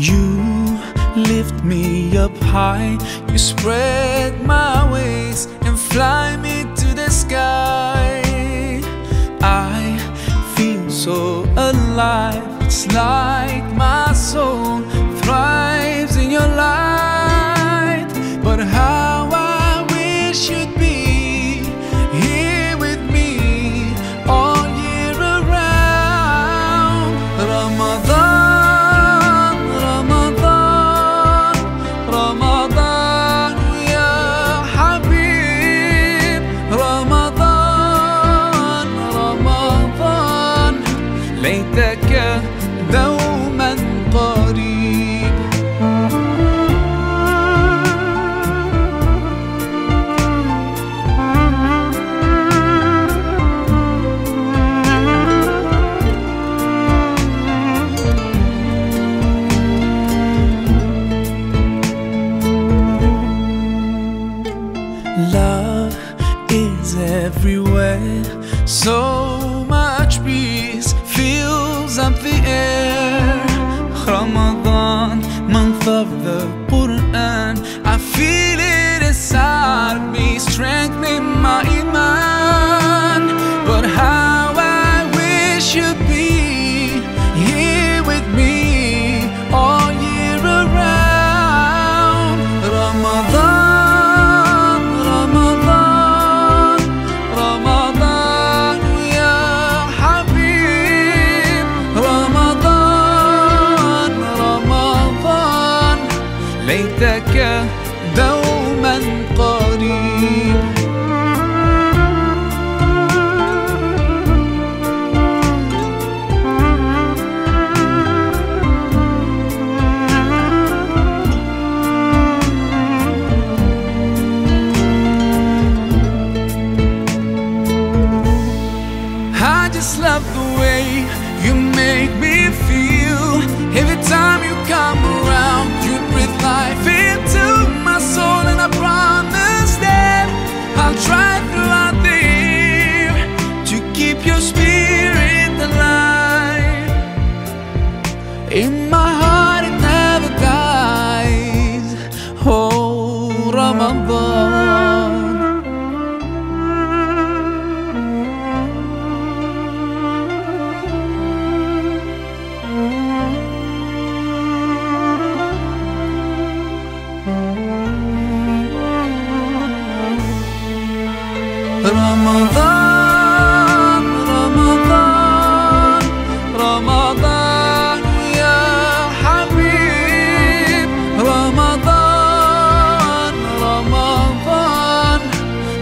You lift me up high, you spread my wings and fly me to the sky. I feel so alive, it's like دوما قريب Love is everywhere. So air. Ramadan, month of the Quran. I feel it inside me, strengthening my iman. But how I wish you'd ليتك دوما قريب I just love the way you make me your spirit alive. In my heart, it never dies. Oh, Ramadan. Ramadan,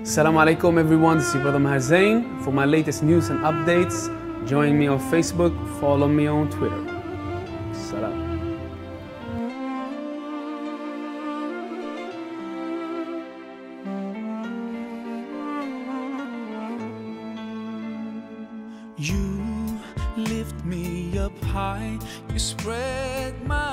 Assalamu alaikum everyone, this is your brother Maher Zain. For my latest news and updates, join me on Facebook, follow me on Twitter. Salam. You lift me up high, you spread my